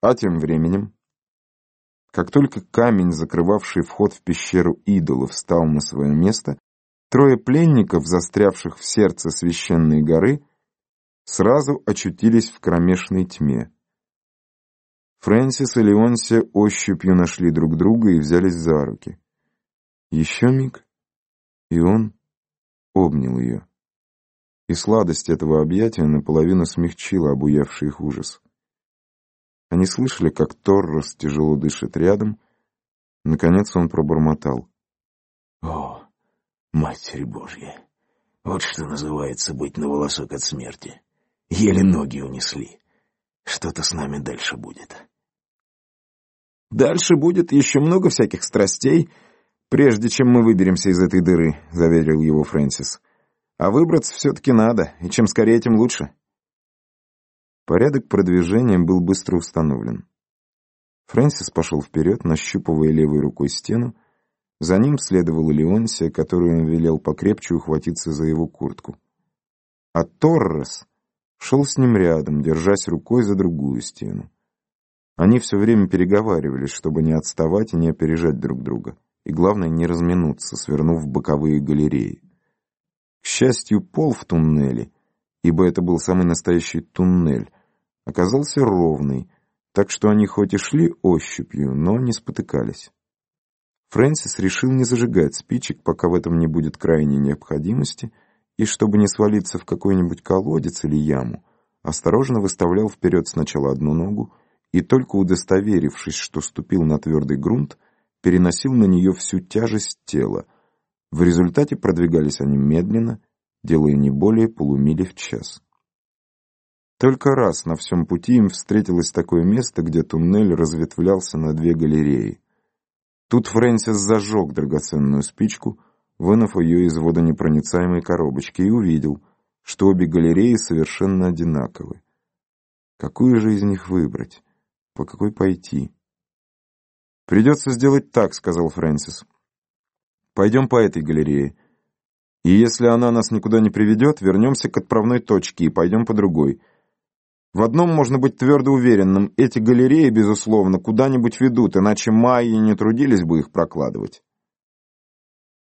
А тем временем, как только камень, закрывавший вход в пещеру идолов, встал на свое место, трое пленников, застрявших в сердце священной горы, сразу очутились в кромешной тьме. Фрэнсис и Леонсия ощупью нашли друг друга и взялись за руки. Еще миг, и он обнял ее. И сладость этого объятия наполовину смягчила обуявший их ужас. Они слышали, как Торрос тяжело дышит рядом. Наконец он пробормотал. «О, Матерь Божья! Вот что называется быть на волосок от смерти. Еле ноги унесли. Что-то с нами дальше будет». «Дальше будет еще много всяких страстей, прежде чем мы выберемся из этой дыры», — заверил его Фрэнсис. «А выбраться все-таки надо, и чем скорее, тем лучше». Порядок продвижения был быстро установлен. Фрэнсис пошел вперед, нащупывая левой рукой стену. За ним следовала Леонсия, которую он велел покрепче ухватиться за его куртку. А Торрес шел с ним рядом, держась рукой за другую стену. Они все время переговаривались, чтобы не отставать и не опережать друг друга, и, главное, не разминуться, свернув в боковые галереи. К счастью, пол в туннеле, ибо это был самый настоящий туннель, оказался ровный, так что они хоть и шли ощупью, но не спотыкались. Фрэнсис решил не зажигать спичек, пока в этом не будет крайней необходимости, и чтобы не свалиться в какой-нибудь колодец или яму, осторожно выставлял вперед сначала одну ногу и, только удостоверившись, что ступил на твердый грунт, переносил на нее всю тяжесть тела. В результате продвигались они медленно, делая не более полумили в час. Только раз на всем пути им встретилось такое место, где туннель разветвлялся на две галереи. Тут Фрэнсис зажег драгоценную спичку, вынув ее из водонепроницаемой коробочки, и увидел, что обе галереи совершенно одинаковы. Какую же из них выбрать? По какой пойти? «Придется сделать так», — сказал Фрэнсис. «Пойдем по этой галерее. И если она нас никуда не приведет, вернемся к отправной точке и пойдем по другой». В одном можно быть твердо уверенным, эти галереи, безусловно, куда-нибудь ведут, иначе майи не трудились бы их прокладывать.